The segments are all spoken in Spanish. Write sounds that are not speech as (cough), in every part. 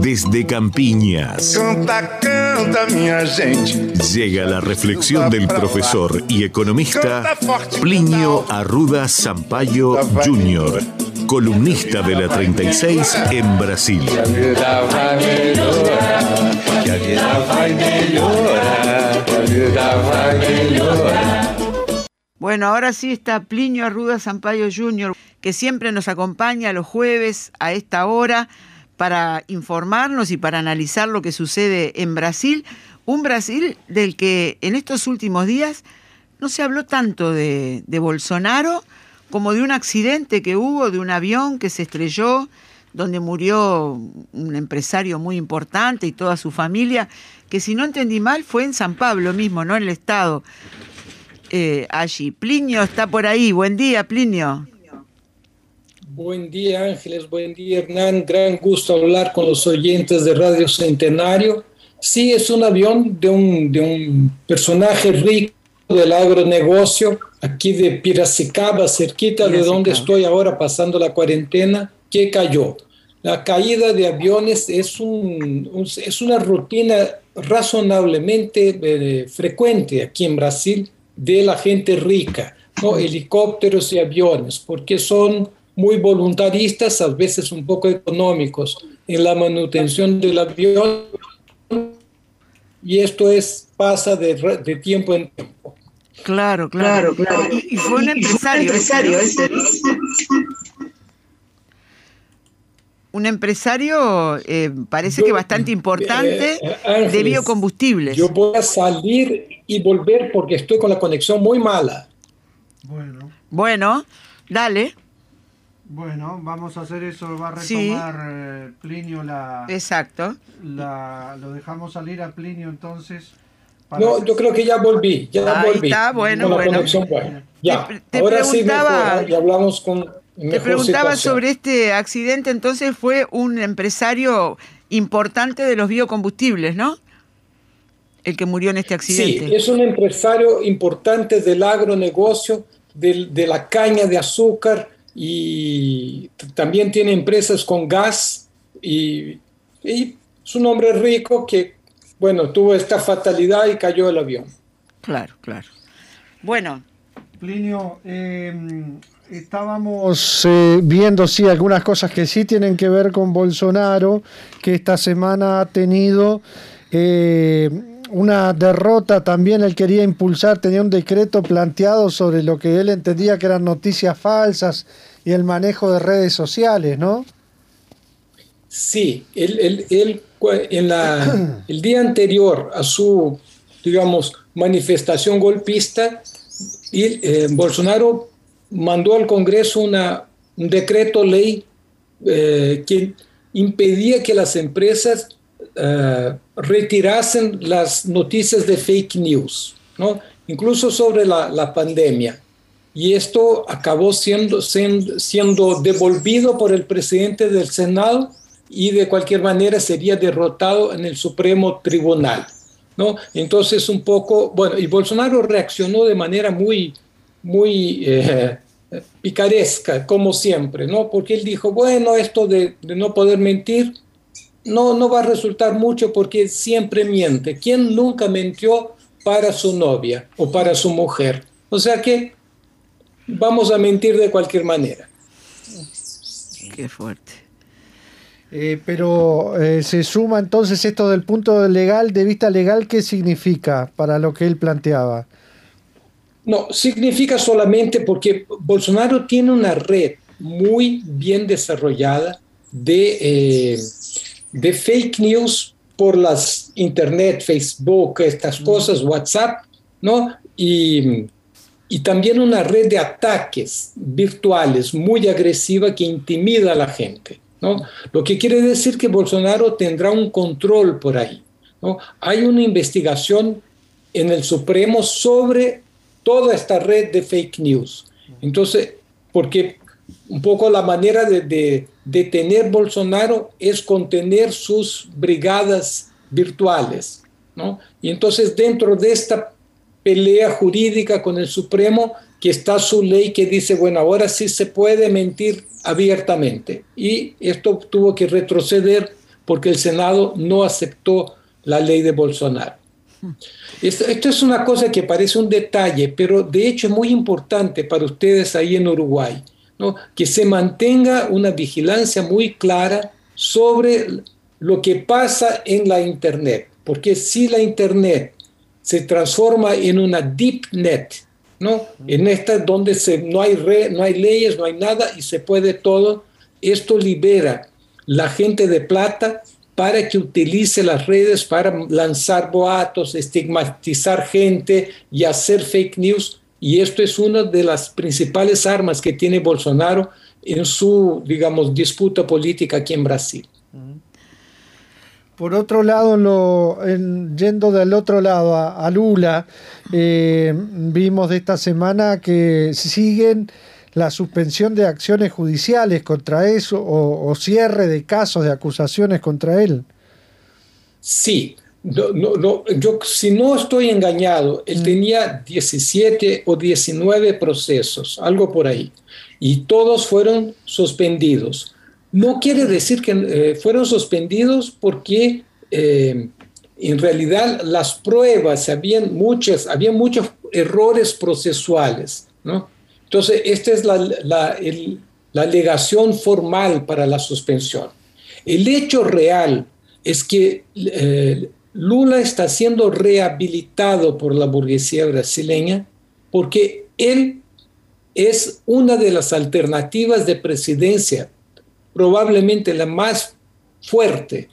Desde Campiñas. Canta, canta, minha gente. Llega la reflexión del profesor y economista Plinio Arruda Sampaio Jr., columnista de la 36 en Brasil. Bueno, ahora sí está Plinio Arruda Sampaio Jr., que siempre nos acompaña los jueves a esta hora para informarnos y para analizar lo que sucede en Brasil. Un Brasil del que en estos últimos días no se habló tanto de, Bolsonaro como de un accidente que hubo, de un avión que se estrelló, donde murió un empresario muy importante y toda su familia, que si no entendí mal fue en San Pablo mismo, no en el Estado eh, allí. Plinio está por ahí. Buen día, Plinio. Buen día Ángeles, buen día Hernán, gran gusto hablar con los oyentes de Radio Centenario. Sí, es un avión de un, de un personaje rico del agronegocio, aquí de Piracicaba, cerquita de donde estoy ahora pasando la cuarentena, que cayó. La caída de aviones es, un, un- es una rutina razonablemente eh, frecuente aquí en Brasil de la gente rica, ¿no? helicópteros y aviones, porque son muy voluntaristas, a veces un poco económicos en la manutención del avión y esto es pasa de, tiempo en tiempo. Claro, claro. Y, y fue un empresario. ese, ¿no? Un empresario, eh, parece Yo- que bastante importante, eh, Ángeles, de biocombustibles. Yo voy a salir y volver porque estoy con la conexión muy mala. Bueno, Bueno, dale. Bueno, vamos a hacer eso. Va a Sí. retomar eh, Plinio la, Exacto. la- Lo dejamos salir a Plinio entonces. No, yo creo que ya volví, ya Ahí volví. está, bueno, con la bueno. conexión. Ya, Te- te ahora sí mejor, y hablamos con Te preguntaba situación. sobre este accidente, entonces fue un empresario importante de los biocombustibles, ¿no? El que murió en este accidente. Sí, es un empresario importante del agronegocio, del- de la caña de azúcar y también tiene empresas con gas y, y es un hombre rico que, bueno, tuvo esta fatalidad y cayó el avión. Claro, claro. Bueno, Plinio, eh, estábamos eh, viendo sí algunas cosas que sí tienen que ver con Bolsonaro, que esta semana ha tenido eh, una derrota también, él quería impulsar, tenía un decreto planteado sobre lo que él entendía que eran noticias falsas y el manejo de redes sociales, ¿no? Sí, él, él- él, en la, (clears throat) el día anterior a su, digamos, manifestación golpista, y, eh, Bolsonaro mandó al Congreso una, un decreto ley eh, que impedía que las empresas eh, retirasen las noticias de fake news, ¿no? incluso sobre la, la pandemia. Y esto acabó siendo, siendo, devolvido por el presidente del Senado y de cualquier manera sería derrotado en el Supremo Tribunal. ¿no? Entonces, un poco, bueno, y Bolsonaro reaccionó de manera muy, muy eh, picaresca, como siempre, ¿no? Porque él dijo, bueno, esto de no poder mentir no, no va a resultar mucho porque siempre miente. ¿Quién nunca mintió para su novia o para su mujer? O sea que vamos a mentir de cualquier manera. qué fuerte. Eh, pero eh, se suma entonces esto del punto legal, de vista legal, ¿qué significa para lo que él planteaba? No, significa solamente porque Bolsonaro tiene una red muy bien desarrollada de, eh, de fake news por las internet, Facebook, estas cosas, WhatsApp, ¿no? Y, y también una red de ataques virtuales muy agresiva que intimida a la gente, ¿no? Lo que quiere decir que Bolsonaro tendrá un control por ahí, ¿no? Hay una investigación en el Supremo sobre toda esta red de fake news. Entonces, porque un poco la manera de, de detener Bolsonaro es contener sus brigadas virtuales, ¿no? Y entonces dentro de esta pelea jurídica con el Supremo, que está su ley que dice, bueno, ahora sí se puede mentir abiertamente. Y esto tuvo que retroceder porque el Senado no aceptó la ley de Bolsonaro. Esto, es una cosa que parece un detalle, pero de hecho es muy importante para ustedes ahí en Uruguay, que se mantenga una vigilancia muy clara sobre lo que pasa en la Internet, porque si la Internet se transforma en una deep net, ¿no? En esta donde se, no, hay no hay leyes, no hay nada y se puede todo, esto libera la gente de plata para que utilice las redes para lanzar boatos, estigmatizar gente y hacer fake news. Y esto es una de las principales armas que tiene Bolsonaro en su, digamos, disputa política aquí en Brasil. Por otro lado, lo, yendo del otro lado a, Lula, eh, vimos de esta semana que siguen la suspensión de acciones judiciales contra eso o, cierre de casos de acusaciones contra él. Sí, no, yo si no estoy engañado, él mm. tenía 17 o 19 procesos, algo por ahí, y todos fueron suspendidos. No quiere decir que eh, fueron suspendidos porque eh, en realidad las pruebas, habían muchas, había muchos errores procesuales, ¿no? Entonces, esta es la, alegación formal para la suspensión. El hecho real es que eh, Lula está siendo rehabilitado por la burguesía brasileña porque él es una de las alternativas de presidencia, probablemente la más fuerte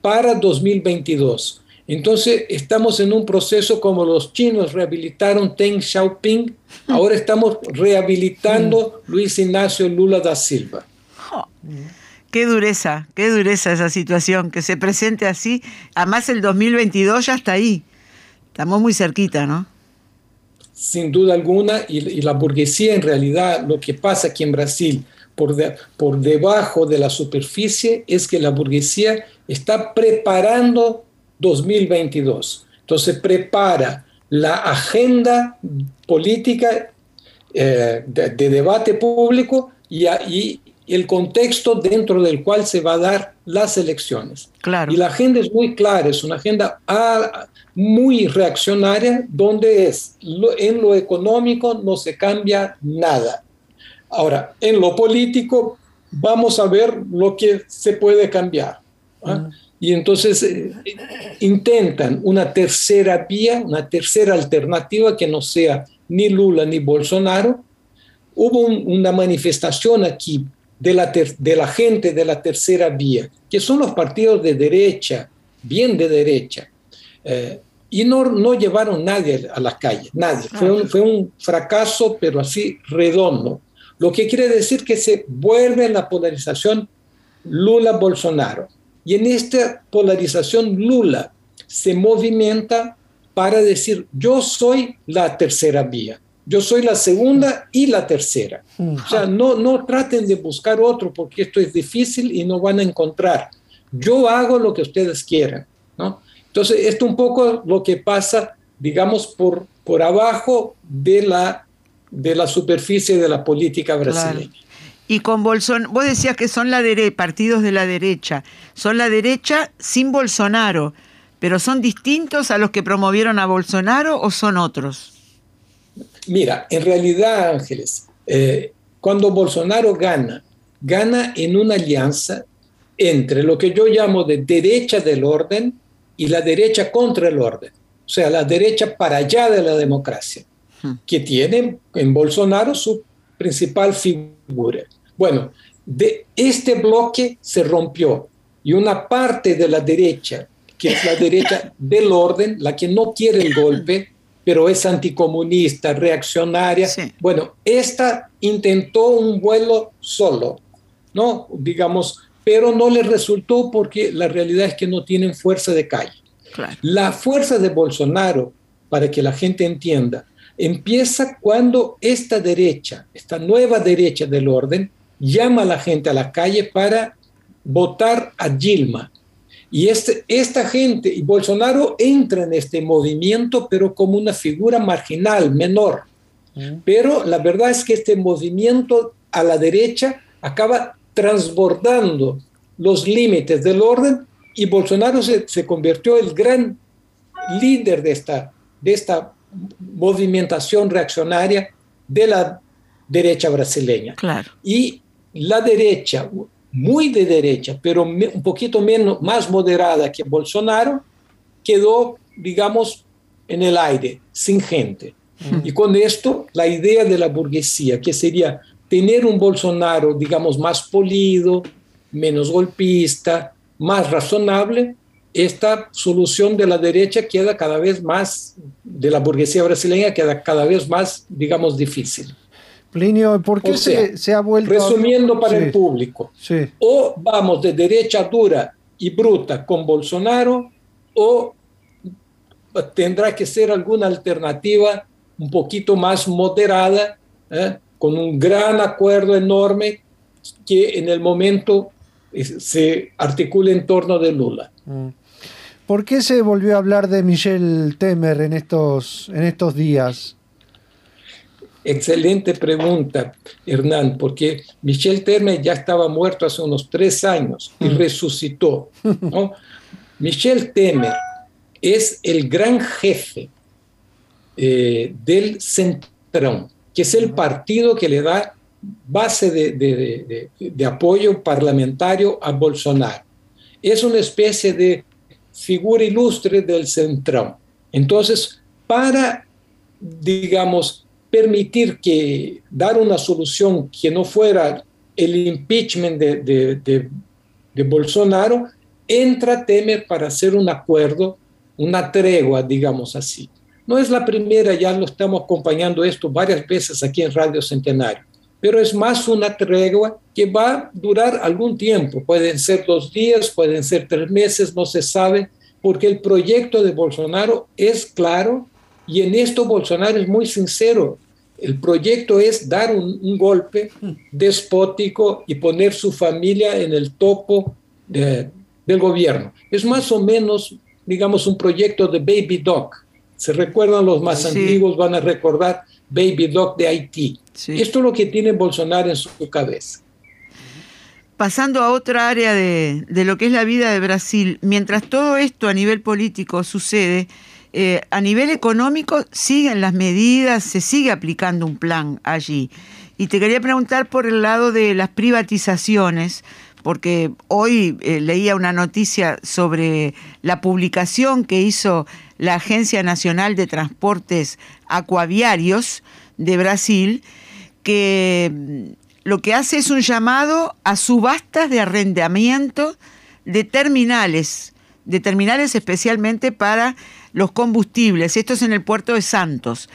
para 2022. Entonces estamos en un proceso como los chinos rehabilitaron Deng Xiaoping, ahora estamos rehabilitando Luis Ignacio Lula da Silva. Qué dureza, qué dureza esa situación, que se presente así. Además el 2022 ya está ahí. Estamos muy cerquita, ¿no? Sin duda alguna, y, la burguesía en realidad, lo que pasa aquí en Brasil, por, debajo de la superficie, es que la burguesía está preparando 2022. Entonces prepara la agenda política eh, de, debate público y, y, el contexto dentro del cual se va a dar las elecciones. Claro. Y la agenda es muy clara, es una agenda ah, muy reaccionaria, donde es en lo económico no se cambia nada. Ahora, en lo político vamos a ver lo que se puede cambiar. ¿ah? Y entonces eh, intentan una tercera vía, una tercera alternativa que no sea ni Lula ni Bolsonaro. Hubo una manifestación aquí de la, de la gente de la tercera vía, que son los partidos de derecha, bien de derecha. Eh, y no, no llevaron nadie a las calles, nadie. Fue un, fue un fracaso, pero así redondo. Lo que quiere decir que se vuelve la polarización Lula-Bolsonaro. Y en esta polarización Lula se movimenta para decir, yo soy la tercera vía, yo soy la segunda y la tercera. O sea, no, no traten de buscar otro porque esto es difícil y no van a encontrar. Yo hago lo que ustedes quieran. ¿no? Entonces, esto un poco lo que pasa, digamos, por, por abajo de la, de la superficie de la política brasileña. Y con Bolsonaro, vos decías que son la partidos de la derecha, son la derecha sin Bolsonaro, pero ¿son distintos a los que promovieron a Bolsonaro o son otros? Mira, en realidad, Ángeles, eh, cuando Bolsonaro gana, gana en una alianza entre lo que yo llamo de derecha del orden y la derecha contra el orden, o sea, la derecha para allá de la democracia, hmm. que tiene en Bolsonaro su principal figura. Bueno, de este bloque se rompió y una parte de la derecha, que es la derecha (laughs) del orden, la que no quiere el golpe, pero es anticomunista, reaccionaria. Bueno, esta intentó un vuelo solo, ¿no? Digamos, pero no le resultó porque la realidad es que no tienen fuerza de calle. La fuerza de Bolsonaro, para que la gente entienda, empieza cuando esta derecha, esta nueva derecha del orden, llama a la gente a la calle para votar a Dilma. Y este, esta gente, y Bolsonaro entra en este movimiento, pero como una figura marginal, menor. Mm. Pero la verdad es que este movimiento a la derecha acaba transbordando los límites del orden y Bolsonaro se, se convirtió en el gran líder de esta, de esta movimentación reaccionaria de la derecha brasileña. Claro. Y la derecha, muy de derecha, pero un poquito menos, más moderada que Bolsonaro, quedó, digamos, en el aire, sin gente. Y con esto, la idea de la burguesía, que sería tener un Bolsonaro, digamos, más polido, menos golpista, más razonable, esta solución de la derecha queda cada vez más, de la burguesía brasileña, queda cada vez más, digamos, difícil. Plinio, ¿por qué se, ha vuelto... Resumiendo para el público, o vamos de derecha dura y bruta con Bolsonaro, o tendrá que ser alguna alternativa un poquito más moderada, ¿eh? con un gran acuerdo enorme que en el momento eh, se articula en torno de Lula. Mm. ¿Por qué se volvió a hablar de Michel Temer en estos, en estos días? Excelente pregunta, Hernán, porque Michel Temer ya estaba muerto hace unos tres años y mm. resucitó. (laughs) Michel Temer es el gran jefe eh, del Centrón, que es el partido que le da base de, de apoyo parlamentario a Bolsonaro. Es una especie de figura ilustre del Centrón. Entonces, para, digamos, permitir que dar una solución que no fuera el impeachment de, de, Bolsonaro, entra Temer para hacer un acuerdo, una tregua, digamos así. No es la primera, ya lo estamos acompañando esto varias veces aquí en Radio Centenario, pero es más una tregua que va a durar algún tiempo. Pueden ser dos días, pueden ser tres meses, no se sabe, porque el proyecto de Bolsonaro es claro y en esto Bolsonaro es muy sincero. El proyecto es dar un, golpe despótico y poner su familia en el topo del gobierno. Es más o menos, digamos, un proyecto de Baby Doc. Se recuerdan los más antiguos, van a recordar Baby Doc de Haití. Esto es lo que tiene Bolsonaro en su cabeza. Pasando a otra área de, lo que es la vida de Brasil, mientras todo esto a nivel político sucede, eh, a nivel económico siguen las medidas, se sigue aplicando un plan allí. Y te quería preguntar por el lado de las privatizaciones, porque hoy eh, leía una noticia sobre la publicación que hizo la Agencia Nacional de Transportes Acuaviarios de Brasil, que mm, lo que hace es un llamado a subastas de arrendamiento de terminales, de terminales especialmente para los combustibles. Esto es en el puerto de Santos.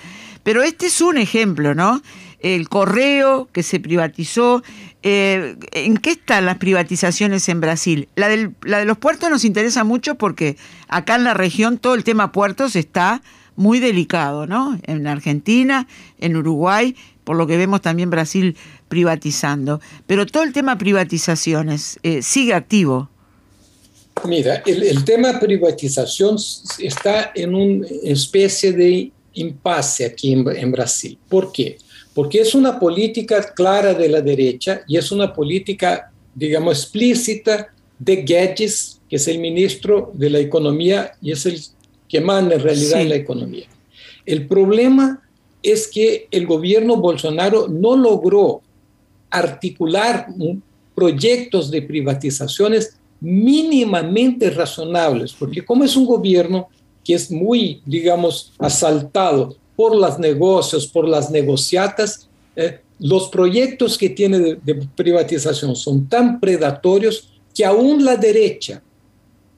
Pero este es un ejemplo, ¿no? El correo que se privatizó. Eh, ¿En qué están las privatizaciones en Brasil? La, la de los puertos nos interesa mucho porque acá en la región todo el tema puertos está muy delicado, ¿no? En Argentina, en Uruguay, por lo que vemos también Brasil privatizando. Pero todo el tema privatizaciones eh, sigue activo. Mira, el, tema privatización está en una especie de impasse aquí en, Brasil. ¿Por qué? Porque es una política clara de la derecha y es una política, digamos, explícita de Guedes, que es el ministro de la Economía y es el que manda en realidad en la economía. El problema es que el gobierno Bolsonaro no logró articular proyectos de privatizaciones mínimamente razonables, porque como es un gobierno que es muy, digamos, asaltado por los negocios, por las negociatas, eh, los proyectos que tiene de, de, privatización son tan predatorios que aún la derecha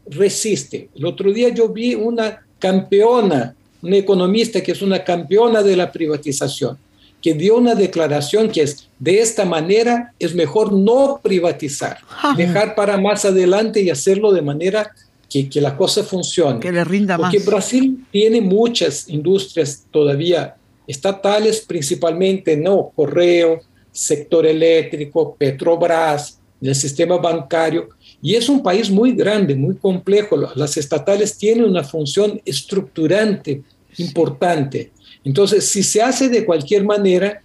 resiste. El otro día yo vi una campeona, una economista que es una campeona de la privatización, que dio una declaración que es, de esta manera es mejor no privatizar, dejar para más adelante y hacerlo de manera que, que la cosa funcione. Que le rinda Porque Brasil tiene muchas industrias todavía estatales, principalmente, ¿no? Correo, sector eléctrico, Petrobras, el sistema bancario, y es un país muy grande, muy complejo. Las estatales tienen una función estructurante importante. Entonces, si se hace de cualquier manera,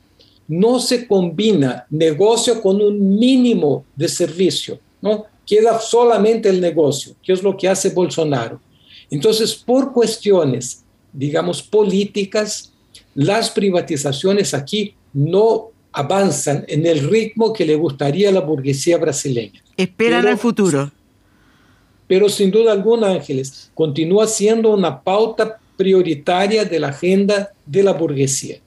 no se combina negocio con un mínimo de servicio, ¿no? queda solamente el negocio, que es lo que hace Bolsonaro. Entonces, por cuestiones, digamos, políticas, las privatizaciones aquí no avanzan en el ritmo que le gustaría a la burguesía brasileña. Esperan el futuro. Pero sin duda alguna, Ángeles, continúa siendo una pauta prioritaria de la agenda de la burguesía.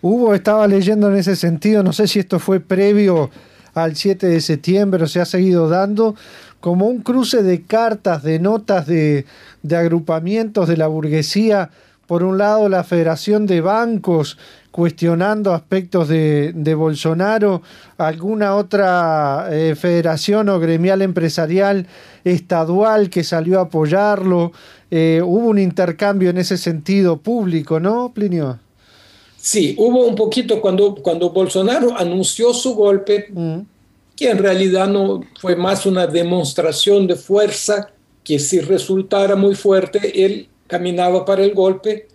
Hugo estaba leyendo en ese sentido, no sé si esto fue previo al 7 de septiembre o se ha seguido dando, como un cruce de cartas, de notas de, agrupamientos de la burguesía. Por un lado, la Federación de Bancos cuestionando aspectos de, de Bolsonaro, alguna otra eh, federación o gremial empresarial estadual que salió a apoyarlo. Eh, hubo un intercambio en ese sentido público, ¿no, Plinio? Sí, hubo un poquito cuando, cuando Bolsonaro anunció su golpe, mm. que en realidad no fue más una demostración de fuerza, que si resultara muy fuerte, él caminaba para el golpe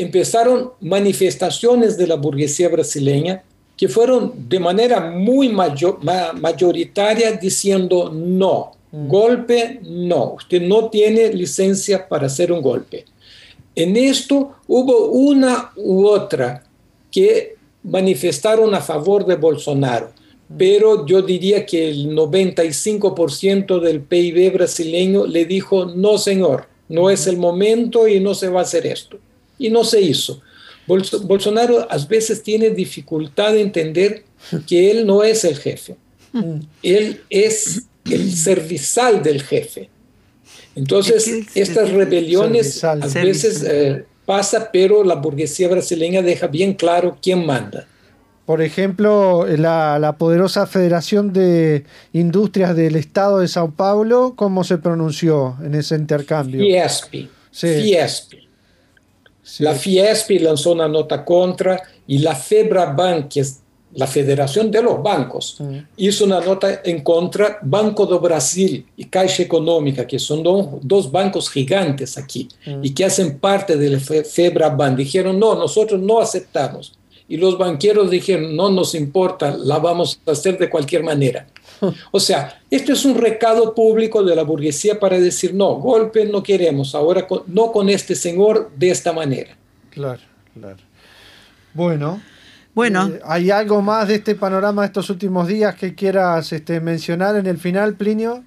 empezaron manifestaciones de la burguesía brasileña que fueron de manera muy mayor, mayoritaria diciendo no. Golpe no, usted no tiene licencia para hacer un golpe. En esto hubo una u otra que manifestaron a favor de Bolsonaro, mm. pero yo diría que el 95% del PIB brasileño le dijo, no señor, no es el momento y no se va a hacer esto y no se hizo. Bolsonaro a veces tiene dificultad de entender que él no es el jefe, él es el servizal del jefe. Entonces, estas rebeliones a veces eh, pasa, pero la burguesía brasileña deja bien claro quién manda. Por ejemplo, la, la, poderosa Federación de Industrias del Estado de Sao Paulo, ¿cómo se pronunció en ese intercambio? Fiespi. Fiespi. La Fiesp lanzó una nota contra y la FEBRABAN, que es la Federación de los Bancos, mm. hizo una nota en contra Banco do Brasil y Caixa Económica, que son dos bancos gigantes aquí mm. y que hacen parte de la FEBRABAN. Dijeron, no, nosotros no aceptamos. Y los banqueros dijeron, no nos importa, la vamos a hacer de cualquier manera. (laughs) O sea, esto es un recado público de la burguesía para decir, no, golpe no queremos, ahora no con este señor de esta manera. Claro, claro. Bueno. Bueno. Eh, ¿Hay algo más de este panorama de estos últimos días que quieras este, mencionar en el final, Plinio?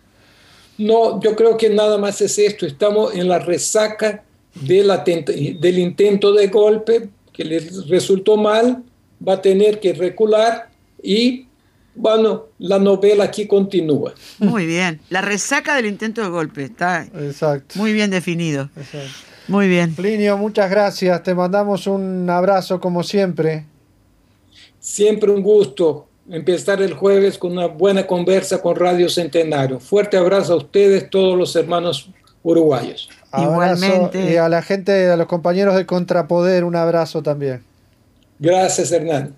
No, yo creo que nada más es esto. Estamos en la resaca de la del intento de golpe que le resultó mal, va a tener que recular y bueno, la novela aquí continúa. Muy bien. La resaca del intento de golpe está muy bien definido. Muy bien. Plinio, muchas gracias. Te mandamos un abrazo como siempre. Siempre un gusto empezar el jueves con una buena conversa con Radio Centenario. Fuerte abrazo a ustedes, todos los hermanos uruguayos. Igualmente. Y a la gente, a los compañeros de Contrapoder, un abrazo también. Gracias, Hernán.